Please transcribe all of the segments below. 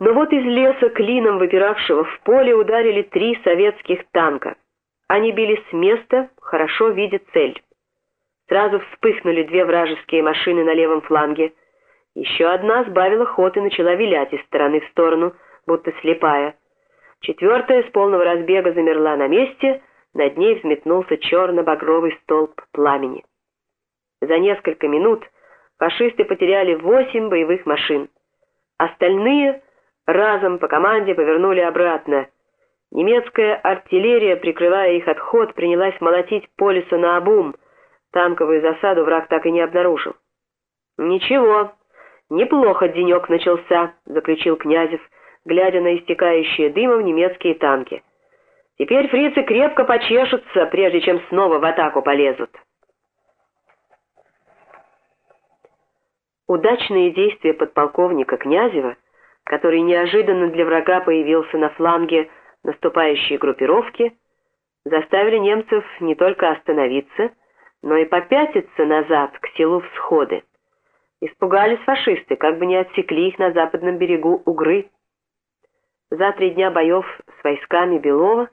Но вот из леса клином выпиравшего в поле ударили три советских танка. Они били с места, хорошо видя цель. Сразу вспыхнули две вражеские машины на левом фланге. Еще одна сбавила ход и начала вилять из стороны в сторону, будто слепая. Четвертая с полного разбега замерла на месте, над ней взметнулся черно-багровый столб пламени. За несколько минут фашисты потеряли восемь боевых машин. Остальные разом по команде повернули обратно. Немецкая артиллерия, прикрывая их отход, принялась молотить по лесу на обум. Танковую засаду враг так и не обнаружил. «Ничего, неплохо денек начался», — заключил Князев, глядя на истекающие дымом немецкие танки. «Теперь фрицы крепко почешутся, прежде чем снова в атаку полезут». Удачные действия подполковника Князева — который неожиданно для врага появился на фланге наступающей группировки, заставили немцев не только остановиться, но и попятиться назад к селу Всходы. Испугались фашисты, как бы не отсекли их на западном берегу Угры. За три дня боев с войсками Белова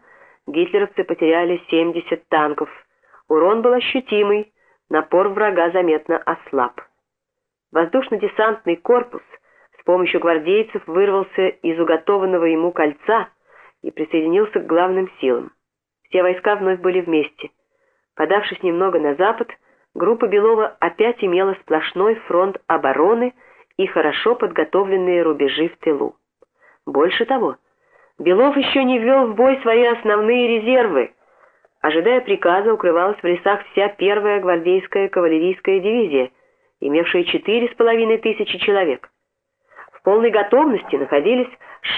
гитлеровцы потеряли 70 танков. Урон был ощутимый, напор врага заметно ослаб. Воздушно-десантный корпус — помощью гвардейцев вырвался из уготованного ему кольца и присоединился к главным силам. Все войска вновь были вместе. Подавшись немного на запад, группа Белова опять имела сплошной фронт обороны и хорошо подготовленные рубежи в тылу. Больше того, Белов еще не ввел в бой свои основные резервы. Ожидая приказа, укрывалась в лесах вся первая гвардейская кавалерийская дивизия, имевшая четыре с половиной тысячи человек полной готовности находились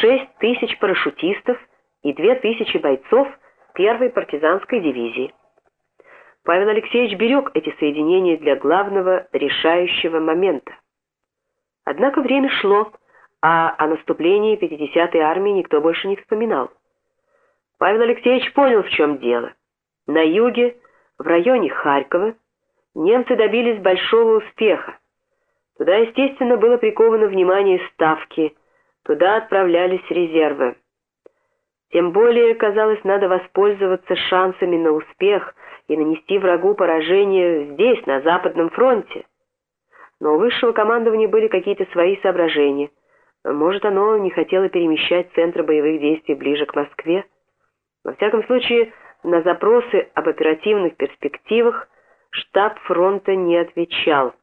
6 тысяч парашютистов и 2 тысячи бойцов первой партизанской дивизии. Павел Алексеевич берег эти соединения для главного решающего момента. Однако время шло, а о наступлении 50-й армии никто больше не вспоминал. Павел Алексеевич понял, в чем дело. На юге, в районе Харькова, немцы добились большого успеха. Туда, естественно, было приковано внимание ставки, туда отправлялись резервы. Тем более, казалось, надо воспользоваться шансами на успех и нанести врагу поражение здесь, на Западном фронте. Но у высшего командования были какие-то свои соображения. Может, оно не хотело перемещать центр боевых действий ближе к Москве. Во всяком случае, на запросы об оперативных перспективах штаб фронта не отвечал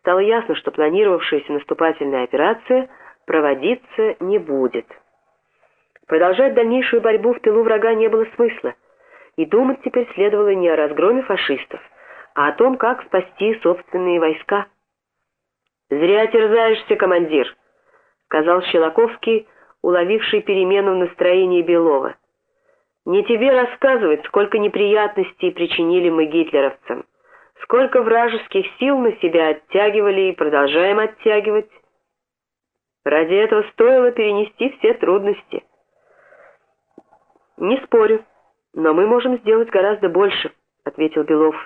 стало ясно, что планировавшаяся наступательная операция проводиться не будет. Продолжать дальнейшую борьбу в тылу врага не было смысла, и думать теперь следовало не о разгроме фашистов, а о том, как спасти собственные войска. «Зря терзаешься, командир», — сказал Щелоковский, уловивший перемену в настроении Белова. «Не тебе рассказывать, сколько неприятностей причинили мы гитлеровцам». Сколько вражеских сил на себя оттягивали и продолжаем оттягивать. Ради этого стоило перенести все трудности. Не спорю, но мы можем сделать гораздо больше, ответил Белов.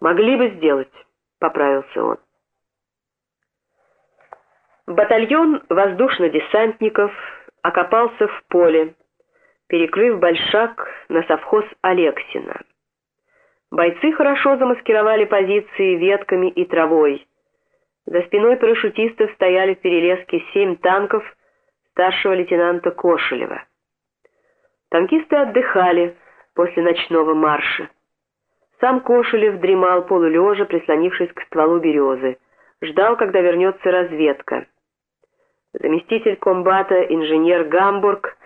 Могли бы сделать, поправился он. Батальон воздушно-десантников окопался в поле, перекрыв большак на совхоз Алексина. Бойцы хорошо замаскировали позиции ветками и травой. За спиной парашютистов стояли в перелеске семь танков старшего лейтенанта Кошелева. Танкисты отдыхали после ночного марша. Сам Кошелев дремал полулежа, прислонившись к стволу березы. Ждал, когда вернется разведка. Заместитель комбата, инженер Гамбург,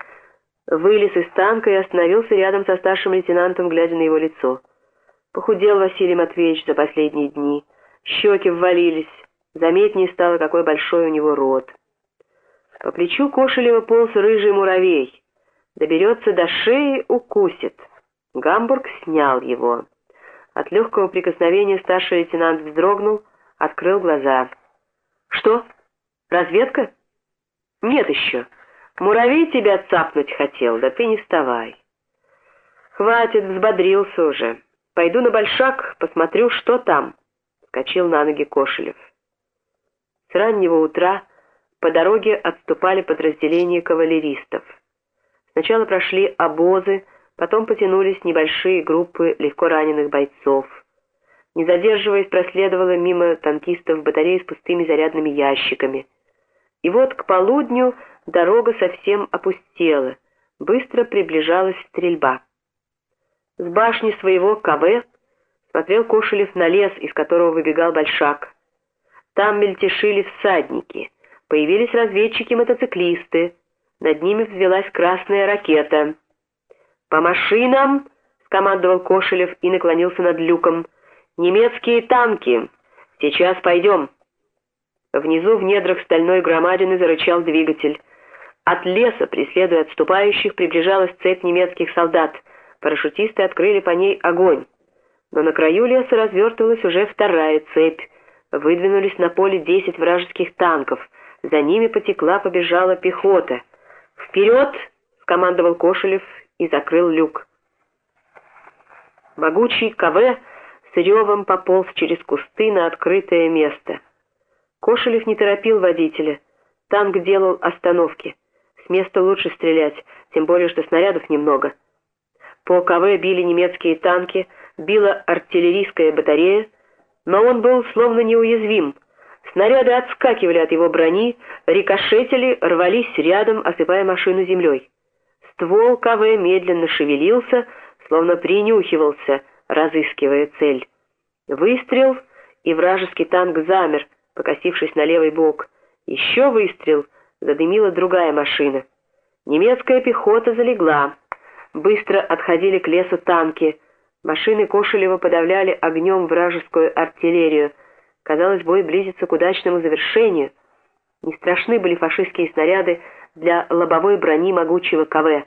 вылез из танка и остановился рядом со старшим лейтенантом, глядя на его лицо. Похудел Василий Матвеевич за последние дни. Щеки ввалились. Заметнее стало, какой большой у него рот. По плечу Кошелева полз рыжий муравей. Доберется до шеи, укусит. Гамбург снял его. От легкого прикосновения старший лейтенант вздрогнул, открыл глаза. «Что? Разведка?» «Нет еще. Муравей тебя цапнуть хотел, да ты не вставай». «Хватит, взбодрился уже». Пойду на большак, посмотрю, что там, — скочил на ноги Кошелев. С раннего утра по дороге отступали подразделения кавалеристов. Сначала прошли обозы, потом потянулись небольшие группы легко раненых бойцов. Не задерживаясь, проследовала мимо танкистов батареи с пустыми зарядными ящиками. И вот к полудню дорога совсем опустела, быстро приближалась стрельба. С башни своего КВ смотрел Кошелев на лес, из которого выбегал Большак. Там мельтешили всадники, появились разведчики-мотоциклисты, над ними взвелась красная ракета. «По машинам!» — скомандовал Кошелев и наклонился над люком. «Немецкие танки! Сейчас пойдем!» Внизу в недрах стальной громадины зарычал двигатель. От леса, преследуя отступающих, приближалась цепь немецких солдат. Парашютисты открыли по ней огонь. Но на краю леса развертывалась уже вторая цепь. Выдвинулись на поле десять вражеских танков. За ними потекла, побежала пехота. «Вперед!» — скомандовал Кошелев и закрыл люк. Могучий КВ с ревом пополз через кусты на открытое место. Кошелев не торопил водителя. Танк делал остановки. С места лучше стрелять, тем более, что снарядов немного. По КВ били немецкие танки, била артиллерийская батарея, но он был словно неуязвим. Снаряды отскакивали от его брони, рикошетили, рвались рядом, осыпая машину землей. Ствол КВ медленно шевелился, словно принюхивался, разыскивая цель. Выстрел, и вражеский танк замер, покосившись на левый бок. Еще выстрел, задымила другая машина. Немецкая пехота залегла. Быстро отходили к лесу танки. Машины Кошелева подавляли огнем вражескую артиллерию. Казалось, бой близится к удачному завершению. Не страшны были фашистские снаряды для лобовой брони могучего КВ.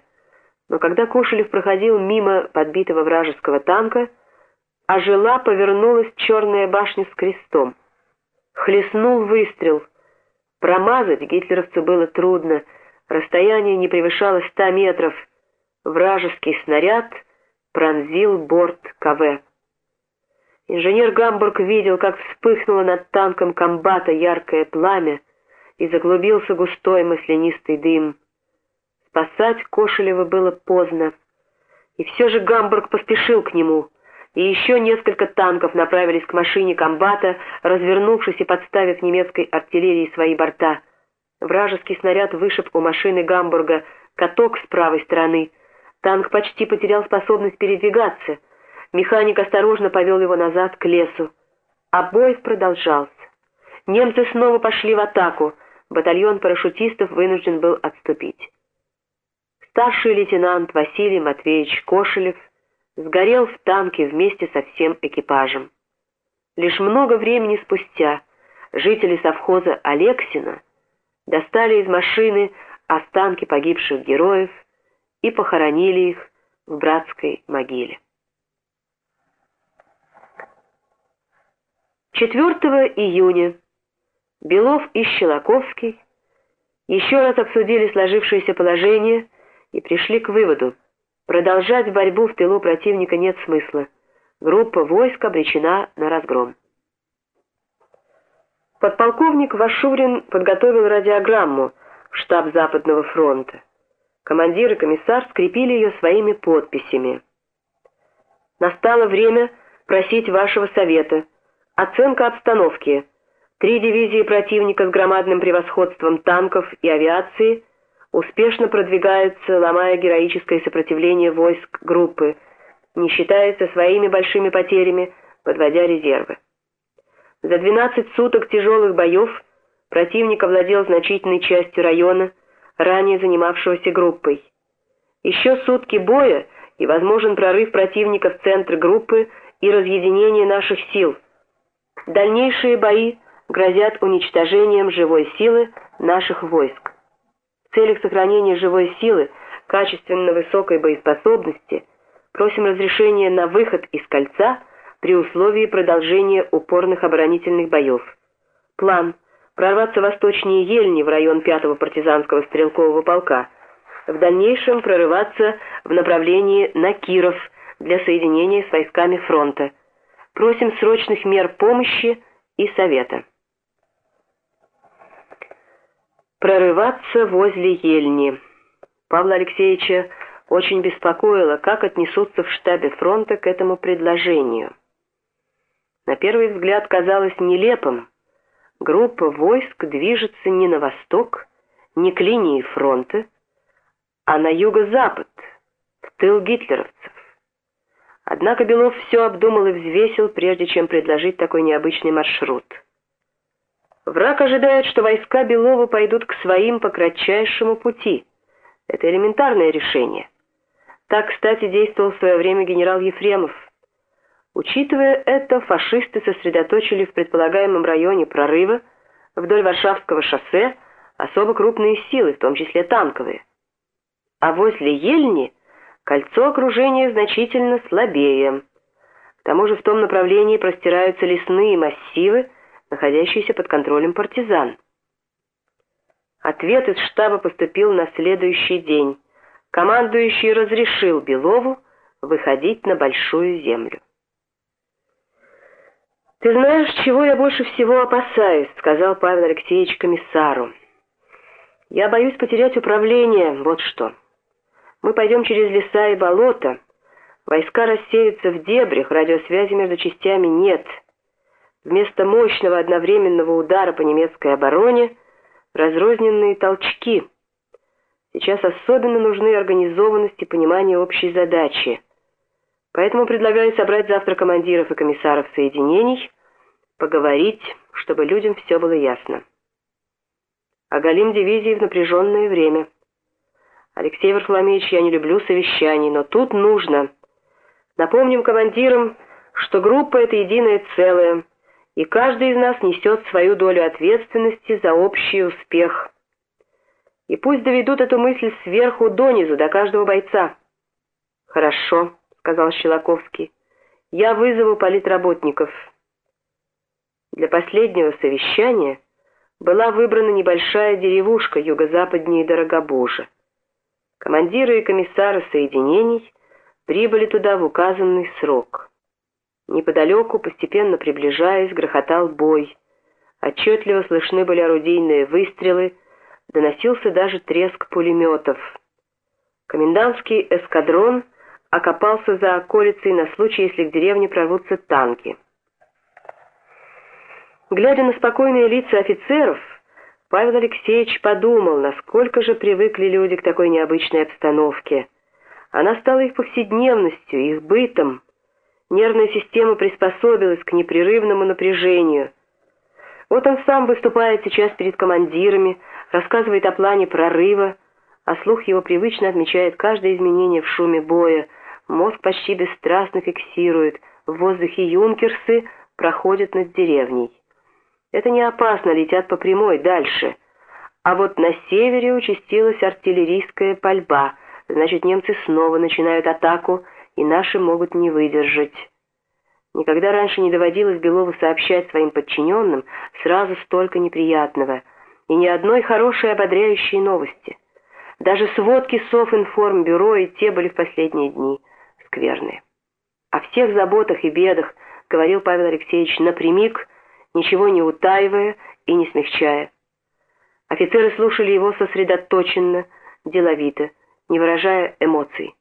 Но когда Кошелев проходил мимо подбитого вражеского танка, ожила повернулась черная башня с крестом. Хлестнул выстрел. Промазать гитлеровцу было трудно, расстояние не превышало ста метров. Вражеский снаряд пронзил борт КВ. Инженер Гамбург видел, как вспыхнуло над танком комбата яркое пламя и заглубился густой маслянистый дым. Спасать Кошелева было поздно. И все же Гамбург поспешил к нему — и еще несколько танков направились к машине комбата, развернувшись и подставив немецкой артиллерии свои борта. Вражеский снаряд вышиб у машины Гамбурга каток с правой стороны. Танк почти потерял способность передвигаться. Механик осторожно повел его назад к лесу. А бой продолжался. Немцы снова пошли в атаку. Батальон парашютистов вынужден был отступить. Старший лейтенант Василий Матвеевич Кошелев – сгорел в танке вместе со всем экипажем. Лишь много времени спустя жители совхоза Алексина достали из машины останки погибших героев и похоронили их в братской могиле. 4 июня Белов и Щелоковский еще раз обсудили сложившееся положение и пришли к выводу, Продолжать борьбу в тылу противника нет смысла. Группа войск обречена на разгром. Подполковник Вашурин подготовил радиограмму в штаб Западного фронта. Командир и комиссар скрепили ее своими подписями. Настало время просить вашего совета. Оценка обстановки. Три дивизии противника с громадным превосходством танков и авиации – успешно продвигаются, ломая героическое сопротивление войск группы, не считаясь своими большими потерями, подводя резервы. За 12 суток тяжелых боев противник овладел значительной частью района, ранее занимавшегося группой. Еще сутки боя и возможен прорыв противника в центр группы и разъединение наших сил. Дальнейшие бои грозят уничтожением живой силы наших войск. В целях сохранения живой силы, качественно высокой боеспособности, просим разрешения на выход из кольца при условии продолжения упорных оборонительных боев. План – прорваться восточнее Ельни в район 5-го партизанского стрелкового полка, в дальнейшем прорываться в направлении на Киров для соединения с войсками фронта. Просим срочных мер помощи и совета. прорываться возле Ельни. Павла Алексеевича очень беспокоило, как отнесутся в штабе фронта к этому предложению. На первый взгляд казалось нелепым. Группа войск движется не на восток, не к линии фронта, а на юго-запад, в тыл гитлеровцев. Однако Белов все обдумал и взвесил, прежде чем предложить такой необычный маршрут. Враг ожидает, что войска Белова пойдут к своим по кратчайшему пути. Это элементарное решение. Так, кстати, действовал в свое время генерал Ефремов. Учитывая это, фашисты сосредоточили в предполагаемом районе прорыва вдоль Варшавского шоссе особо крупные силы, в том числе танковые. А возле Ельни кольцо окружения значительно слабее. К тому же в том направлении простираются лесные массивы, находящийся под контролем партизан. Ответ из штаба поступил на следующий день. Командующий разрешил Белову выходить на Большую Землю. «Ты знаешь, чего я больше всего опасаюсь», — сказал Павел Алексеевич комиссару. «Я боюсь потерять управление, вот что. Мы пойдем через леса и болота, войска рассеются в дебрях, радиосвязи между частями нет». Вместо мощного одновременного удара по немецкой обороне разрозненные толчки. Сейчас особенно нужны организованность и понимание общей задачи. Поэтому предлагаю собрать завтра командиров и комиссаров соединений, поговорить, чтобы людям все было ясно. Оголим дивизии в напряженное время. Алексей Варфоломеевич, я не люблю совещаний, но тут нужно. Напомним командирам, что группа — это единое целое — и каждый из нас несет свою долю ответственности за общий успех. И пусть доведут эту мысль сверху донизу, до каждого бойца. «Хорошо», — сказал Щелоковский, — «я вызову политработников». Для последнего совещания была выбрана небольшая деревушка юго-западнее Дорогобужа. Командиры и комиссары соединений прибыли туда в указанный срок. Неподалеку, постепенно приближаясь, грохотал бой. Отчетливо слышны были орудийные выстрелы, доносился даже треск пулеметов. Комендантский эскадрон окопался за околицей на случай, если к деревне прорвутся танки. Глядя на спокойные лица офицеров, Павел Алексеевич подумал, насколько же привыкли люди к такой необычной обстановке. Она стала их повседневностью, их бытом. Нервная система приспособилась к непрерывному напряжению. Вот он сам выступает сейчас перед командирами, рассказывает о плане прорыва, а слух его привычно отмечает каждое изменение в шуме боя. Мозг почти бесстрастно фиксирует, в воздухе юнкерсы проходят над деревней. Это не опасно, летят по прямой, дальше. А вот на севере участилась артиллерийская пальба, значит немцы снова начинают атаку, и наши могут не выдержать. Никогда раньше не доводилось Белову сообщать своим подчиненным сразу столько неприятного и ни одной хорошей ободряющей новости. Даже сводки Софинформбюро и те были в последние дни скверные. О всех заботах и бедах говорил Павел Алексеевич напрямик, ничего не утаивая и не смягчая. Офицеры слушали его сосредоточенно, деловито, не выражая эмоций.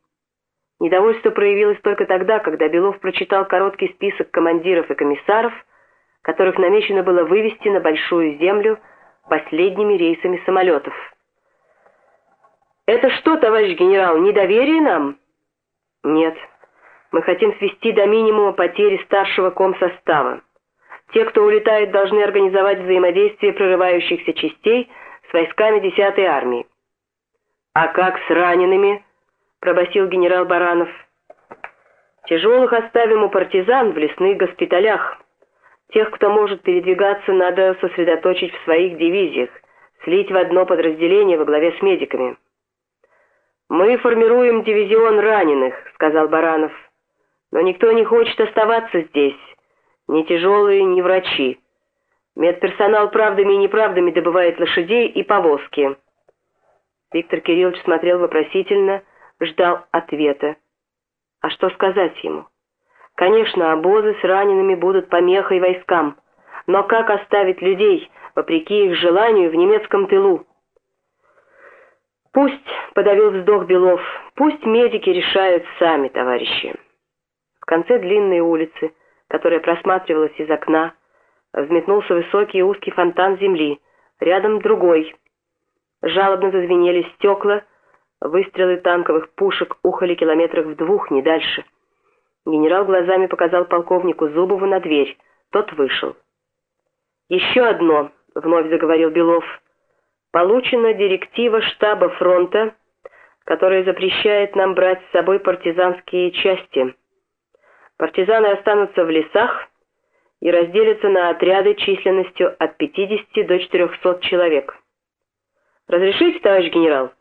Недовольство проявилось только тогда, когда Белов прочитал короткий список командиров и комиссаров, которых намечено было вывести на Большую Землю последними рейсами самолетов. «Это что, товарищ генерал, недоверие нам?» «Нет. Мы хотим свести до минимума потери старшего комсостава. Те, кто улетает, должны организовать взаимодействие прорывающихся частей с войсками 10-й армии». «А как с ранеными?» пробасил генерал Баранов. Тяжелых оставим у партизан в лесных госпиталях. Тех, кто может передвигаться, надо сосредоточить в своих дивизиях, слить в одно подразделение во главе с медиками. «Мы формируем дивизион раненых», — сказал Баранов. «Но никто не хочет оставаться здесь. Ни тяжелые, ни врачи. Медперсонал правдами и неправдами добывает лошадей и повозки». Виктор Кириллович смотрел вопросительно, ждал ответа. А что сказать ему? Конечно, обозы с ранеными будут помехой войскам, но как оставить людей, вопреки их желанию, в немецком тылу? Пусть, подавил вздох Белов, пусть медики решают сами, товарищи. В конце длинной улицы, которая просматривалась из окна, взметнулся высокий и узкий фонтан земли, рядом другой. Жалобно зазвенели стекла, выстрелы танковых пушек ухали километрах в двух, не дальше. Генерал глазами показал полковнику Зубову на дверь. Тот вышел. «Еще одно», — вновь заговорил Белов, — «получена директива штаба фронта, которая запрещает нам брать с собой партизанские части. Партизаны останутся в лесах и разделятся на отряды численностью от 50 до 400 человек. Разрешите, товарищ генерал,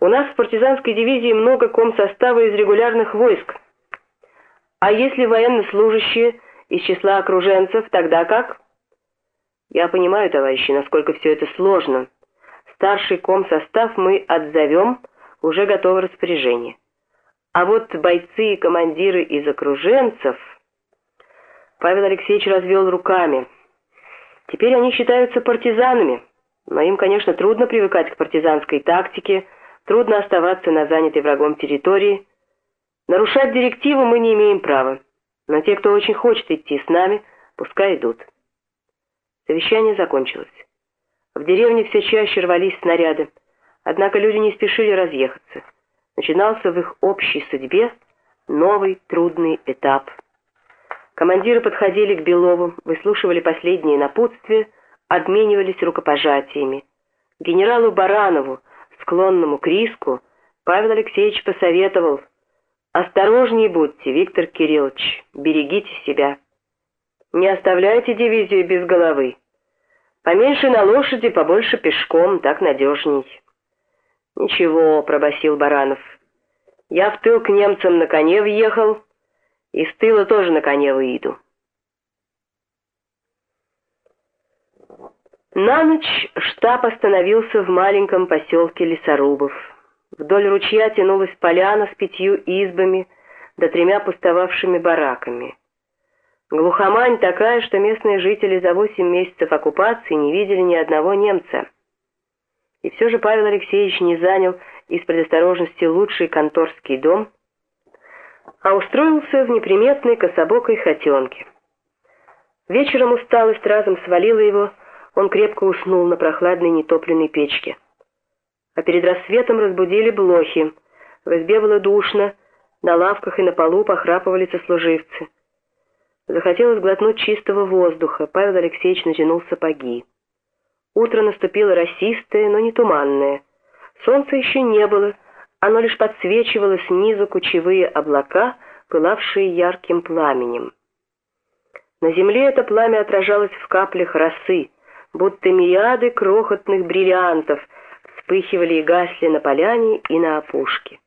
у нас в партизанской дивизии много комсостава из регулярных войск. А если военнослужащие из числа окруженцев, тогда как? Я понимаю, товарищи, насколько все это сложно. Старший комсостав мы отзовем, уже готово распоряжение. А вот бойцы и командиры из окруженцев... Павел Алексеевич развел руками. Теперь они считаются партизанами, но им, конечно, трудно привыкать к партизанской тактике, трудно оставаться на занятой врагом территории, Нарушать директивы мы не имеем права, но те, кто очень хочет идти с нами, пускай идут. Совещание закончилось. В деревне все чаще рвались снаряды, однако люди не спешили разъехаться. Начинался в их общей судьбе новый трудный этап. Командиры подходили к Белову, выслушивали последние напутствия, обменивались рукопожатиями. Генералу Баранову, склонному к риску, Павел Алексеевич посоветовал Осторожней будьте, Виктор Кириллович, берегите себя. Не оставляйте дивизию без головы. Поменьше на лошади, побольше пешком, так надежней. Ничего, пробасил Баранов. Я в тыл к немцам на коне въехал, и с тыла тоже на коне выйду. На ночь штаб остановился в маленьком поселке Лесорубов. Вдоль ручья тянулась поляна с пятью избами да тремя пустовавшими бараками. Глухомань такая, что местные жители за восемь месяцев оккупации не видели ни одного немца. И все же Павел Алексеевич не занял из предосторожности лучший конторский дом, а устроился в неприметной кособокой хотенке. Вечером усталость разом свалила его, он крепко уснул на прохладной нетопленной печке а перед рассветом разбудили блохи. В избе было душно, на лавках и на полу похрапывали сослуживцы. Захотелось глотнуть чистого воздуха, Павел Алексеевич натянул сапоги. Утро наступило росистое, но не туманное. Солнца еще не было, оно лишь подсвечивало снизу кучевые облака, пылавшие ярким пламенем. На земле это пламя отражалось в каплях росы, будто мириады крохотных бриллиантов — вспыхивали и гасли на поляне и на опушке.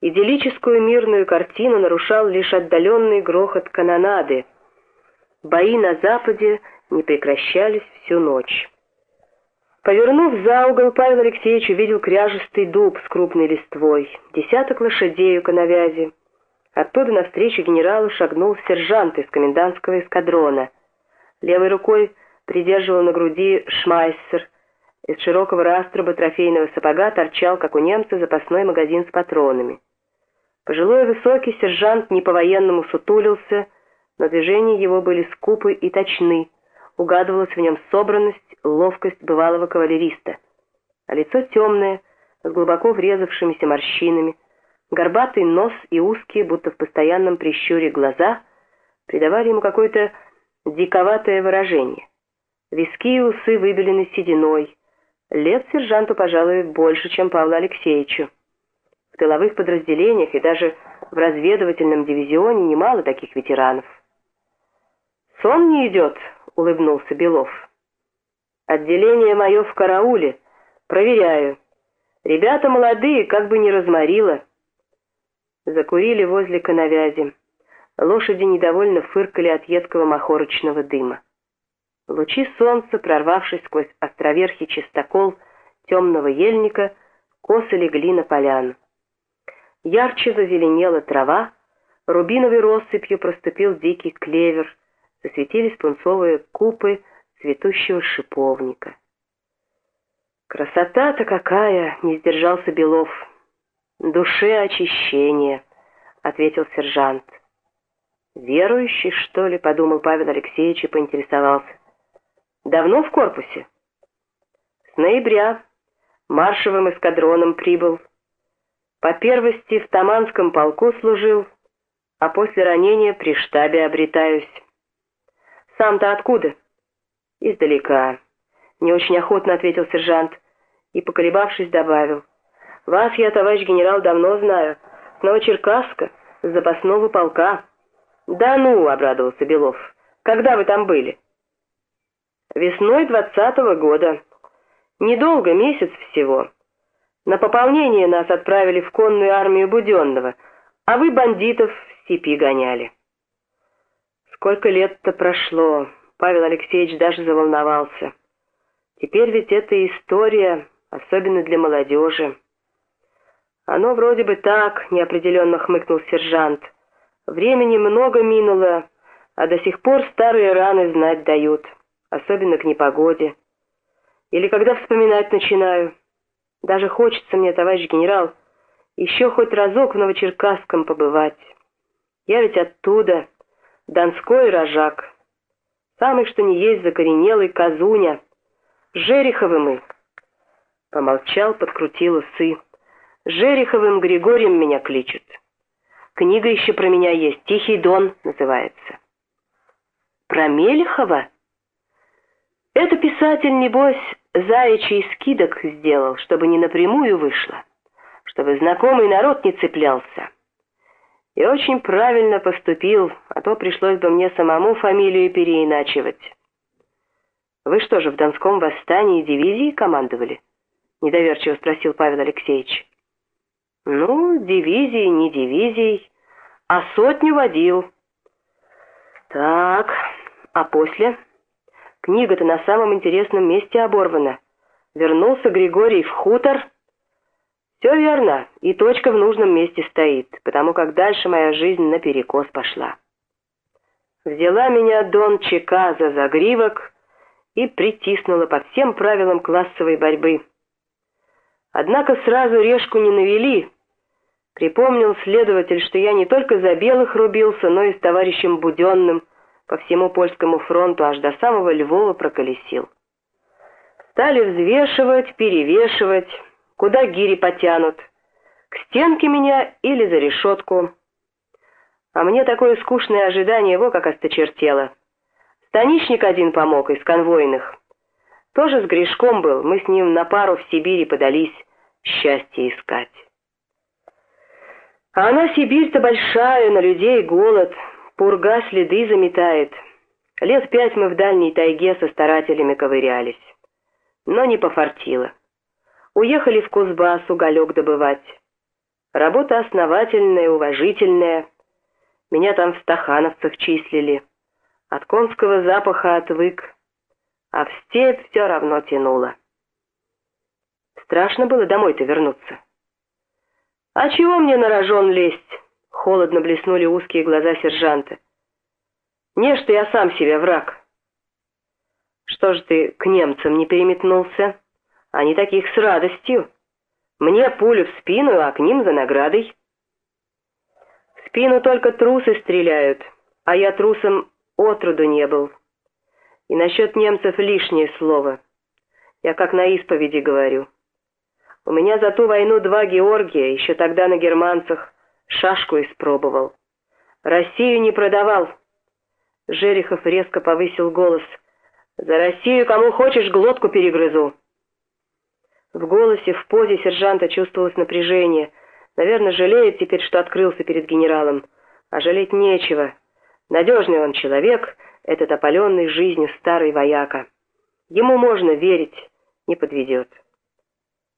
Идиллическую мирную картину нарушал лишь отдаленный грохот канонады. Бои на западе не прекращались всю ночь. Повернув за угол, Павел Алексеевич увидел кряжестый дуб с крупной листвой, десяток лошадей у коновязи. Оттуда навстречу генералу шагнул сержант из комендантского эскадрона. Левой рукой придерживал на груди шмайсер, из широкого раструба трофейного сапога торчал, как у немца, запасной магазин с патронами. Пожилой высокий сержант не по-военному сутулился, но движения его были скупы и точны, угадывалась в нем собранность, ловкость бывалого кавалериста. А лицо темное, с глубоко врезавшимися морщинами, горбатый нос и узкие, будто в постоянном прищуре глаза, придавали ему какое-то диковатое выражение. Виски и усы выбелены сединой, Лет сержанту, пожалуй, больше, чем Павлу Алексеевичу. В тыловых подразделениях и даже в разведывательном дивизионе немало таких ветеранов. «Сон не идет», — улыбнулся Белов. «Отделение мое в карауле. Проверяю. Ребята молодые, как бы не разморило». Закурили возле коновязи. Лошади недовольно фыркали от едкого махорочного дыма. Лучи солнца, прорвавшись сквозь островерхий чистокол темного ельника, косо легли на поляну. Ярче зазеленела трава, рубиновой россыпью проступил дикий клевер, засветились пунцовые купы цветущего шиповника. «Красота-то какая!» — не сдержался Белов. «Душе очищение», — ответил сержант. «Верующий, что ли?» — подумал Павел Алексеевич и поинтересовался. «Давно в корпусе?» «С ноября. Маршевым эскадроном прибыл. По первости в Таманском полку служил, а после ранения при штабе обретаюсь. Сам-то откуда?» «Издалека», — не очень охотно ответил сержант и, поколебавшись, добавил. «Вас я, товарищ генерал, давно знаю. С Новочеркасска, с запасного полка». «Да ну!» — обрадовался Белов. «Когда вы там были?» «Весной двадцатого года. Недолго, месяц всего. На пополнение нас отправили в конную армию Буденного, а вы бандитов в степи гоняли». Сколько лет-то прошло, Павел Алексеевич даже заволновался. Теперь ведь это история, особенно для молодежи. Оно вроде бы так, неопределенно хмыкнул сержант. Времени много минуло, а до сих пор старые раны знать дают, особенно к непогоде. Или когда вспоминать начинаю. Даже хочется мне, товарищ генерал, еще хоть разок в Новочеркасском побывать. Я ведь оттуда, Донской рожак. Самый что ни есть закоренелый казуня. Жереховы мы. Помолчал, подкрутил усы. Жереховым Григорием меня кличут. Книга еще про меня есть, «Тихий дон» называется. Про Мелехова? Это писатель, небось, заячий скидок сделал, чтобы не напрямую вышло, чтобы знакомый народ не цеплялся. И очень правильно поступил, а то пришлось бы мне самому фамилию переиначивать. Вы что же, в Донском восстании дивизии командовали? Недоверчиво спросил Павел Алексеевич. Ну, дивизии, не дивизией, а сотню водил. Так, а после? Книга-то на самом интересном месте оборвана. Вернулся Григорий в хутор все верно, и точка в нужном месте стоит, потому как дальше моя жизнь наперекос пошла. Взяла меня Дон ЧК за загривок и притиснула по всем правилам классовой борьбы. Однако сразу решку не навели. Припомнил следователь, что я не только за белых рубился, но и с товарищем Буденным по всему польскому фронту аж до самого Львова проколесил. Стали взвешивать, перевешивать, Куда гири потянут? К стенке меня или за решетку? А мне такое скучное ожидание его как осточертело. Станичник один помог из конвойных. Тоже с грешком был, мы с ним на пару в Сибири подались счастье искать. А она Сибирь-то большая, на людей голод, пурга следы заметает. Лет пять мы в дальней тайге со старателями ковырялись. Но не пофартило. Уехали в Кузбасс уголек добывать. Работа основательная, уважительная. Меня там в стахановцах числили. От конского запаха отвык, а в степь все равно тянуло. Страшно было домой-то вернуться. «А чего мне на рожон лезть?» — холодно блеснули узкие глаза сержанта. «Не, что я сам себе враг». «Что ж ты к немцам не переметнулся?» Они таких с радостью. Мне пулю в спину, а к ним за наградой. В спину только трусы стреляют, а я трусом отроду не был. И насчет немцев лишнее слово. Я как на исповеди говорю. У меня за ту войну два Георгия, еще тогда на германцах, шашку испробовал. Россию не продавал. Жерехов резко повысил голос. «За Россию кому хочешь глотку перегрызу». В голосе, в позе сержанта чувствовалось напряжение. Наверное, жалеет теперь, что открылся перед генералом. А жалеть нечего. Надежный он человек, этот опаленный жизнью старый вояка. Ему можно верить, не подведет.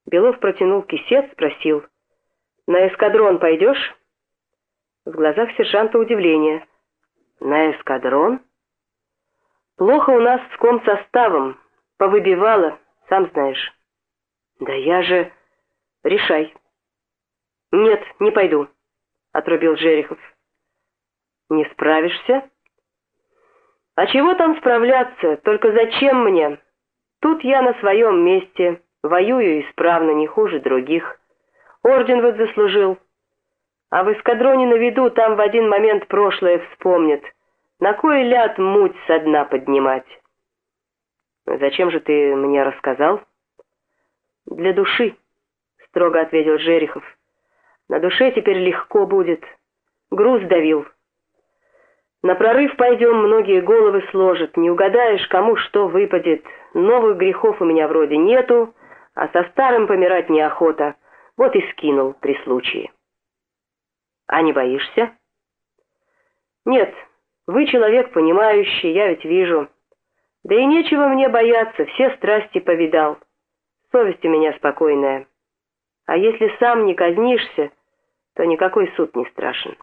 Белов протянул кисет, спросил. «На эскадрон пойдешь?» В глазах сержанта удивление. «На эскадрон?» «Плохо у нас с комсоставом. Повыбивало, сам знаешь». «Да я же...» «Решай». «Нет, не пойду», — отрубил Жерехов. «Не справишься?» «А чего там справляться? Только зачем мне? Тут я на своем месте. Воюю исправно, не хуже других. Орден вот заслужил. А в эскадроне на виду там в один момент прошлое вспомнят. На кой ляд муть со дна поднимать? Зачем же ты мне рассказал? Для души, строго ответил Жерихов. На душе теперь легко будет. Груз давил. На прорыв пойдем, многие головы сложат. Не угадаешь, кому что выпадет. Новых грехов у меня вроде нету, а со старым помирать неохота. Вот и скинул при случае. А не боишься? Нет, вы человек понимающий, я ведь вижу. Да и нечего мне бояться, все страсти повидал. Совесть у меня спокойная. А если сам не казнишься, то никакой суд не страшен.